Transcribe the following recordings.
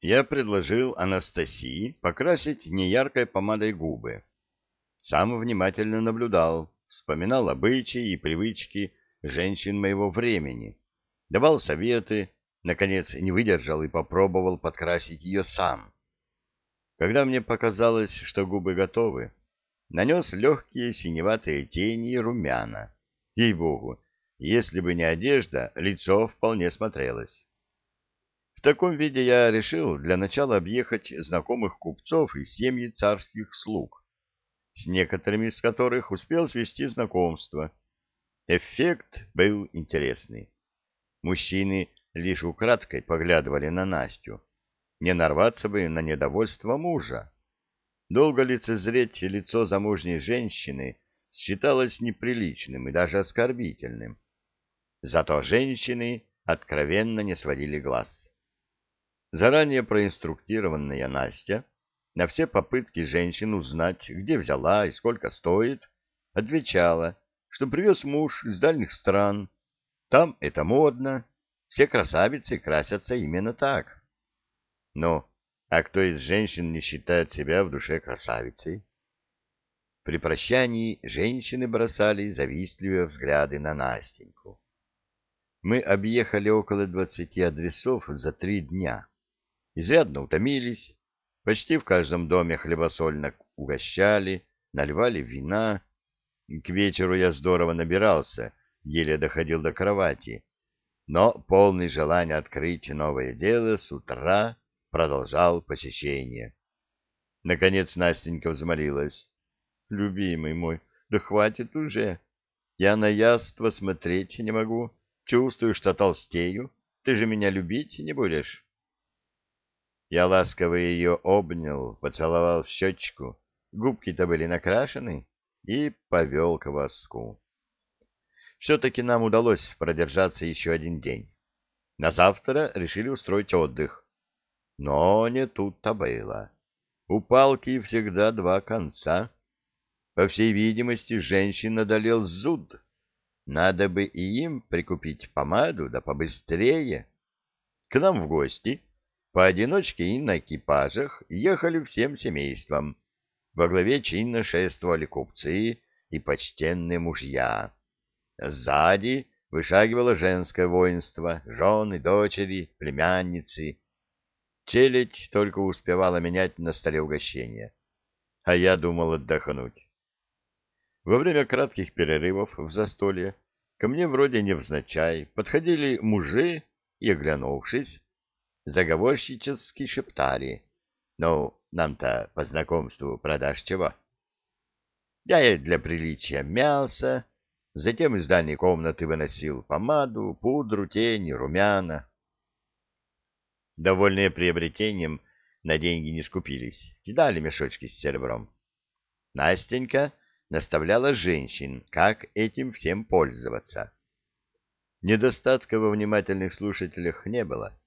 я предложил Анастасии покрасить неяркой помадой губы. Сам внимательно наблюдал, вспоминал обычаи и привычки женщин моего времени, давал советы, наконец не выдержал и попробовал подкрасить ее сам. Когда мне показалось, что губы готовы, нанес легкие синеватые тени и румяна. Ей-богу, если бы не одежда, лицо вполне смотрелось. В таком виде я решил для начала объехать знакомых купцов и семьи царских слуг, с некоторыми из которых успел свести знакомство. Эффект был интересный. Мужчины лишь украдкой поглядывали на Настю. Не нарваться бы на недовольство мужа. Долго лицезреть лицо замужней женщины считалось неприличным и даже оскорбительным. Зато женщины откровенно не сводили глаз. Заранее проинструктированная Настя на все попытки женщин узнать, где взяла и сколько стоит, отвечала, что привез муж из дальних стран. Там это модно, все красавицы красятся именно так. Ну, а кто из женщин не считает себя в душе красавицей? При прощании женщины бросали завистливые взгляды на Настеньку. Мы объехали около двадцати адресов за три дня. Изрядно утомились. Почти в каждом доме хлебосольно угощали, наливали вина. К вечеру я здорово набирался, еле доходил до кровати. Но полный желания открыть новое дело с утра продолжал посещение. Наконец Настенька взмолилась. — Любимый мой, да хватит уже. Я на яство смотреть не могу. Чувствую, что толстею. Ты же меня любить не будешь. Я ласково ее обнял, поцеловал в щечку. Губки-то были накрашены и повел к воску. Все-таки нам удалось продержаться еще один день. На завтра решили устроить отдых. Но не тут-то было. У палки всегда два конца. По всей видимости, женщин одолел зуд. Надо бы и им прикупить помаду, да побыстрее. К нам в гости, поодиночке и на экипажах, ехали всем семейством. Во главе чинно шествовали купцы и почтенные мужья. Сзади вышагивало женское воинство, жены, дочери, племянницы. Челядь только успевала менять на столе угощения. А я думал отдохнуть. Во время кратких перерывов в застолье ко мне вроде невзначай подходили мужи и, оглянувшись, заговорщически шептали. «Ну, нам-то по знакомству продашь чего?» Я для приличия мялся, затем из дальней комнаты выносил помаду, пудру, тени, румяна. Довольные приобретением, на деньги не скупились, кидали мешочки с серебром. Настенька наставляла женщин, как этим всем пользоваться. Недостатка во внимательных слушателях не было.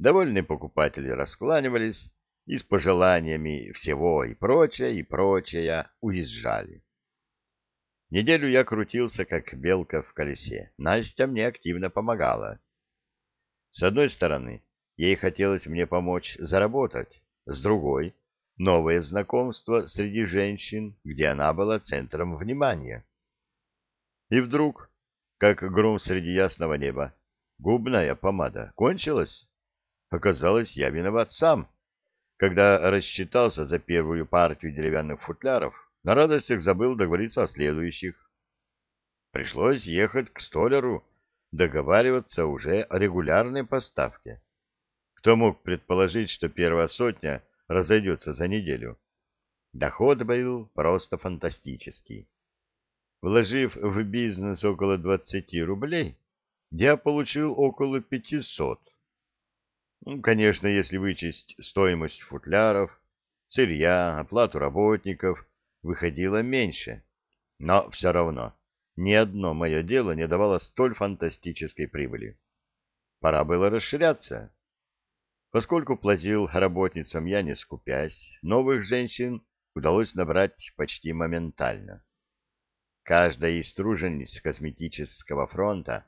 Довольные покупатели раскланивались и с пожеланиями всего и прочее, и прочее уезжали. Неделю я крутился, как белка в колесе. Настя мне активно помогала. С одной стороны, ей хотелось мне помочь заработать, с другой новое знакомство среди женщин, где она была центром внимания. И вдруг, как гром среди ясного неба, губная помада кончилась. Оказалось, я виноват сам. Когда рассчитался за первую партию деревянных футляров, на радостях забыл договориться о следующих. Пришлось ехать к столяру, договариваться уже о регулярной поставке. Кто мог предположить, что первая сотня — разойдется за неделю. Доход был просто фантастический. Вложив в бизнес около 20 рублей, я получил около 500. Ну, конечно, если вычесть стоимость футляров, сырья, оплату работников, выходило меньше. Но все равно ни одно мое дело не давало столь фантастической прибыли. Пора было расширяться. Поскольку платил работницам я не скупясь, новых женщин удалось набрать почти моментально. Каждая из тружениц косметического фронта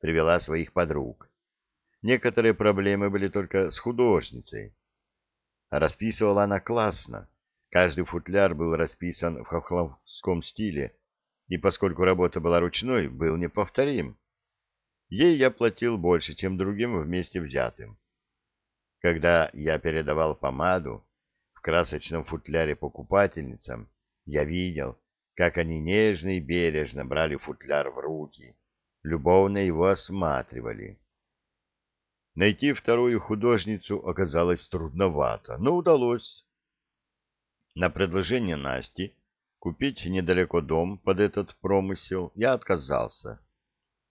привела своих подруг. Некоторые проблемы были только с художницей, Расписывала она классно. Каждый футляр был расписан в хохловском стиле, и поскольку работа была ручной, был неповторим. Ей я платил больше, чем другим вместе взятым. Когда я передавал помаду в красочном футляре покупательницам, я видел, как они нежно и бережно брали футляр в руки, любовно его осматривали. Найти вторую художницу оказалось трудновато, но удалось. На предложение Насти купить недалеко дом под этот промысел я отказался.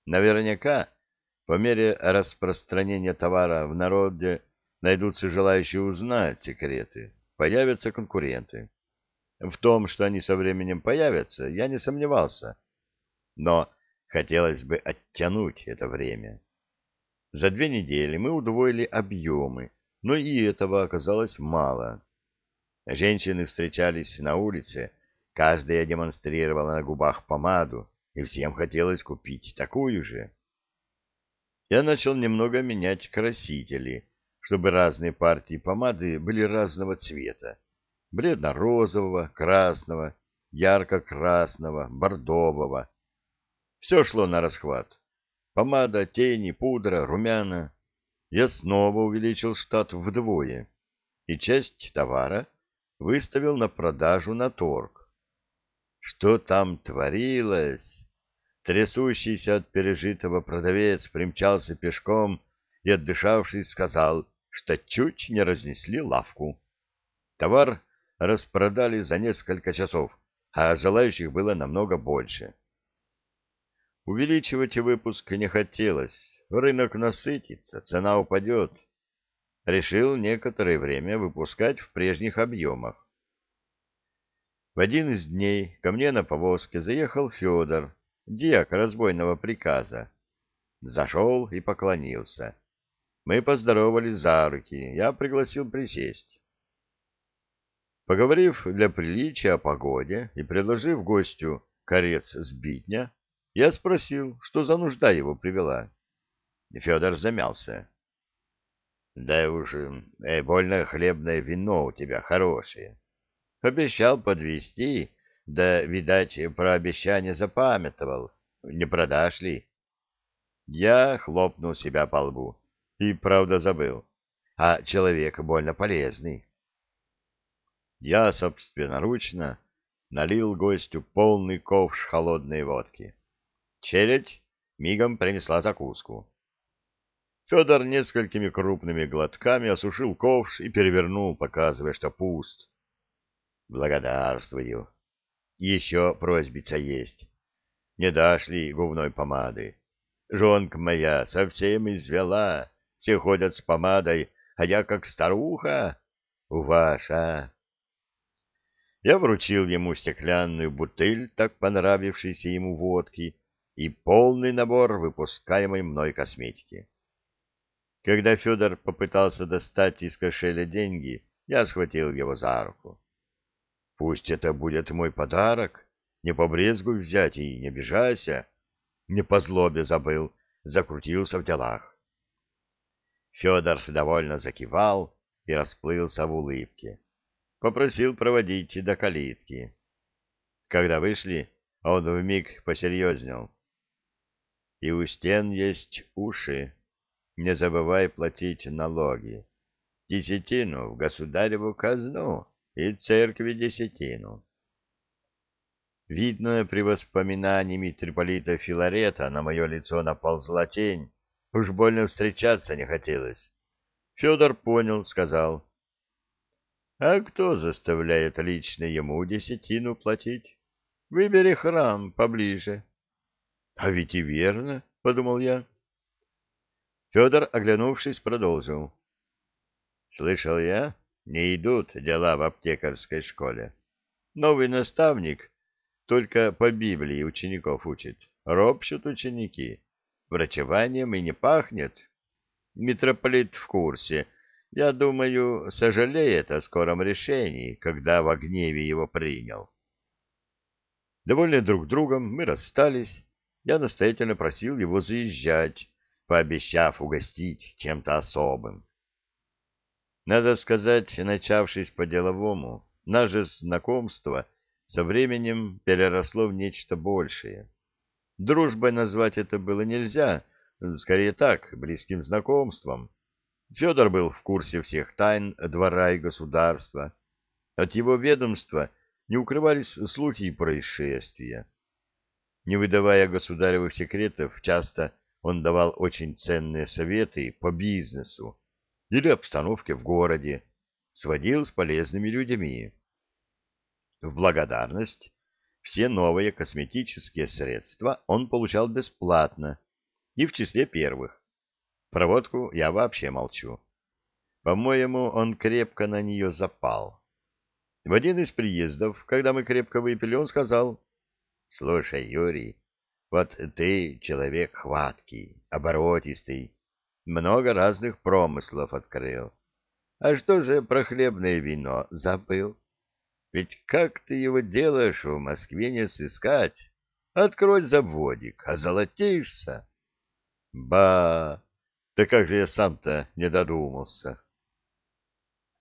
Наверняка, по мере распространения товара в народе, найдутся желающие узнать секреты, появятся конкуренты. В том, что они со временем появятся, я не сомневался. Но хотелось бы оттянуть это время. За две недели мы удвоили объемы, но и этого оказалось мало. Женщины встречались на улице, каждая демонстрировала на губах помаду, и всем хотелось купить такую же. Я начал немного менять красители, чтобы разные партии помады были разного цвета. Бледно-розового, красного, ярко-красного, бордового. Все шло на расхват. Помада, тени, пудра, румяна. Я снова увеличил штат вдвое, и часть товара выставил на продажу на торг. Что там творилось? Трясущийся от пережитого продавец примчался пешком и, отдышавшись, сказал, что чуть не разнесли лавку. Товар распродали за несколько часов, а желающих было намного больше. Увеличивать выпуск не хотелось. Рынок насытится, цена упадет. Решил некоторое время выпускать в прежних объемах. В один из дней ко мне на повозке заехал Федор, диак разбойного приказа. Зашел и поклонился. Мы поздоровались за руки, я пригласил присесть. Поговорив для приличия о погоде и предложив гостю корец сбитня, я спросил, что за нужда его привела. Федор замялся. — Да уж, э, больно хлебное вино у тебя хорошее. Обещал подвести, да, видать, про обещание запамятовал. Не продашь ли? Я хлопнул себя по лбу. И правда забыл. А человек больно полезный. Я собственноручно налил гостю полный ковш холодной водки. Челядь мигом принесла закуску. Федор несколькими крупными глотками осушил ковш и перевернул, показывая, что пуст. Благодарствую. Еще просьбица есть. Не дашь ли губной помады? Жонка моя совсем извела. Все ходят с помадой, а я как старуха. Ваша. Я вручил ему стеклянную бутыль, так понравившейся ему водки, и полный набор выпускаемой мной косметики. Когда Федор попытался достать из кошеля деньги, я схватил его за руку. «Пусть это будет мой подарок, не побрезгуй взять и не обижайся». Не по злобе забыл, закрутился в делах. Федор довольно закивал и расплылся в улыбке. Попросил проводить до калитки. Когда вышли, он вмиг посерьезнел и у стен есть уши. Не забывай платить налоги. Десятину в государеву казну и церкви десятину. Видно, при воспоминании митрополита Филарета на мое лицо наползла тень. Уж больно встречаться не хотелось. Федор понял, сказал. — А кто заставляет лично ему десятину платить? Выбери храм поближе. — А ведь и верно, — подумал я. Федор, оглянувшись, продолжил. — Слышал я, не идут дела в аптекарской школе. Новый наставник только по Библии учеников учит. Ропщут ученики. Врачеванием и не пахнет. Митрополит в курсе. Я думаю, сожалеет о скором решении, когда в гневе его принял. Довольны друг другом, мы расстались я настоятельно просил его заезжать, пообещав угостить чем-то особым. Надо сказать, начавшись по-деловому, наше знакомство со временем переросло в нечто большее. Дружбой назвать это было нельзя, скорее так, близким знакомством. Федор был в курсе всех тайн двора и государства. От его ведомства не укрывались слухи и происшествия. Не выдавая государевых секретов, часто он давал очень ценные советы по бизнесу или обстановке в городе, сводил с полезными людьми. В благодарность все новые косметические средства он получал бесплатно и в числе первых. Проводку я вообще молчу. По-моему, он крепко на нее запал. В один из приездов, когда мы крепко выпили, он сказал, «Слушай, Юрий, вот ты человек хваткий, оборотистый, много разных промыслов открыл. А что же про хлебное вино забыл? Ведь как ты его делаешь в Москве не сыскать? Открой заводик, озолотишься. Ба! Да как же я сам-то не додумался.